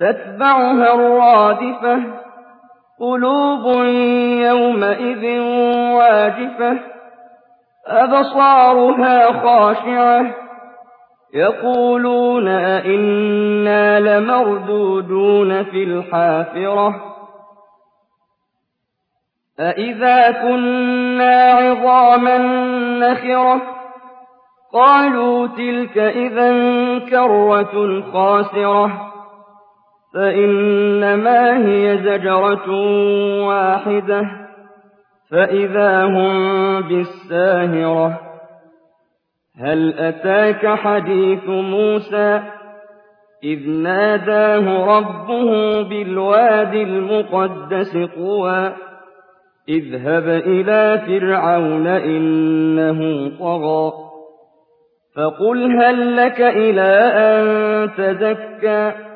تتبعها الرادفة قلوب يومئذ واجفة أبصارها خاشعة يقولون أئنا لمردودون في الحافرة. أئذا كنا عظاما نخرة قالوا تلك إذا كرة خاسرة. فإنما هي زجرة واحدة فإذا هم بالساهرة. هل أتاك حديث موسى؟ إذ ناداه ربه بالواد المقدس طوى. اذهب إلى فرعون إنه طغى. فقل هل لك إلى أن تزكى؟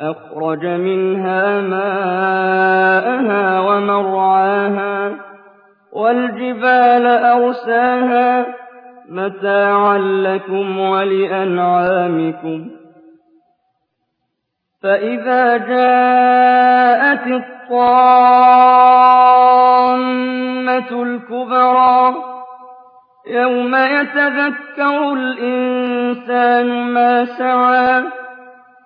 أخرج منها ماءها ومرعاها والجبال أرساها متاعا لكم ولأنعامكم. فإذا جاءت الطامة الكبرى يوم يتذكر الإنسان ما سعى